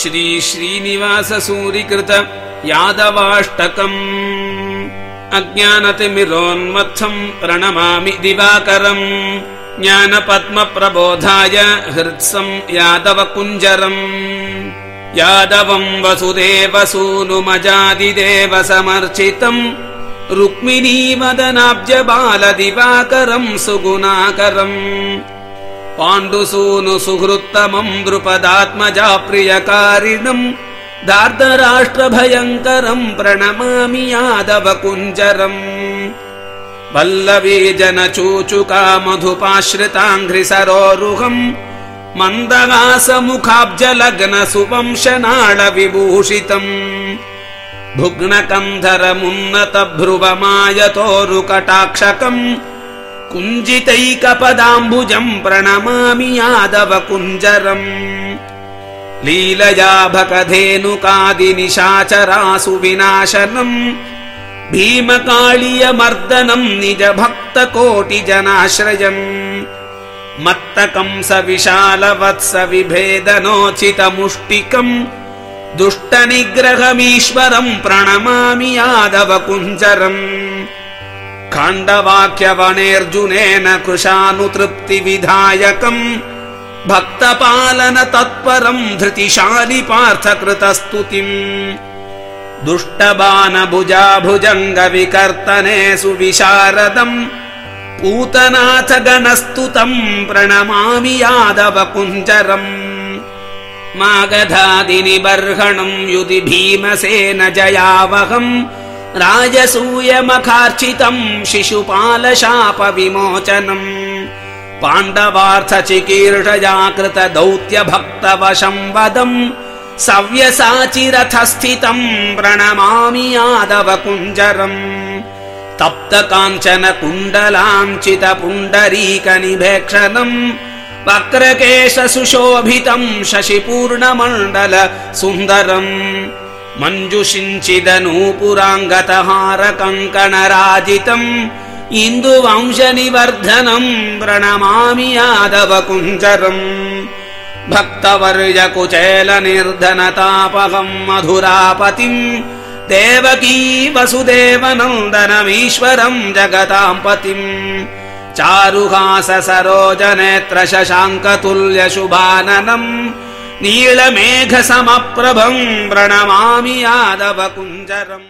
श्रीश्रीनिवाससूरिकृत यादवाष्टकम् अज्ञानतिमिरोन्मत्थम् प्रणमामि दिवाकरम् ज्ञानपद्मप्रबोधाय हृत्सम् यादवकुञ्जरम् यादवम् वसुदेवसूनुमजादिदेव समर्चितम् रुक्मिणीवदनाब्जबालदिवाकरम् सुगुणाकरम् पाण्डुसूनु सुहृत्तमम् द्रुपदात्मजा प्रियकारिणम् दार्धराष्ट्रभयङ्करम् प्रणमामि यादवकुञ्जरम्। वल्लवी जनचूचुका मधुपाश्रिताङ्घ्रिसरोरुहम् कुञ्जितैकपदाम्बुजम् प्रणमामि यादव कुञ्जरम् लीलया भकधेनुकादिनिशाचरासु विनाशनम्। भीमकाळीयमर्दनम् निज भक्तकोटिजनाश्रयम् मत्तकंस विशालवत्स विभेदनोचितमुष्टिकम् दुष्टनिग्रहमीश्वरम् प्रणमामि यादव कुञ्जरम् खाण्डवाक्यवनेऽर्जुनेन कृशानुतृप्तिविधायकम् भक्तपालन तत्परम् धृतिशालि पार्थकृतस्तुतिम् दुष्टबाणभुजा भुजङ्गविकर्तने सुविशारदम् पूतनाथ गणस्तुतम् प्रणमामि यादव कुञ्जरम् मागधादिनिबर्हणम् युधि भीमसेन जयावहम् राजसूयमखार्चितम् शिशुपालशापविमोचनम् पाण्डवार्थचिकीर्षजाकृत दौत्यभक्तवशम् वदम् सव्यसाचिरथस्थितम् प्रणमामि यादव कुञ्जरम् तप्त काञ्चन कुण्डलाञ्चित पुण्डरीकनिभेक्षणम् वक्रकेश सुशोभितम् शशिपूर्णमण्डल सुन्दरम् मञ्जुषिञ्चिदनूपुराङ्गतहार कङ्कणराजितम् इन्दुवंशनिवर्धनम् प्रणमामि यादव कुञ्जरम् भक्तवर्यकुचेलनिर्धनतापहम् मधुरापतिम् देवकी वसुदेवनन्दनमीश्वरम् जगताम् पतिम् चारुहास सरोजनेत्र शशाङ्कतुल्यशुभाननम् नीलमेघसमप्रभम् प्रणमामि यादव कुञ्जरम्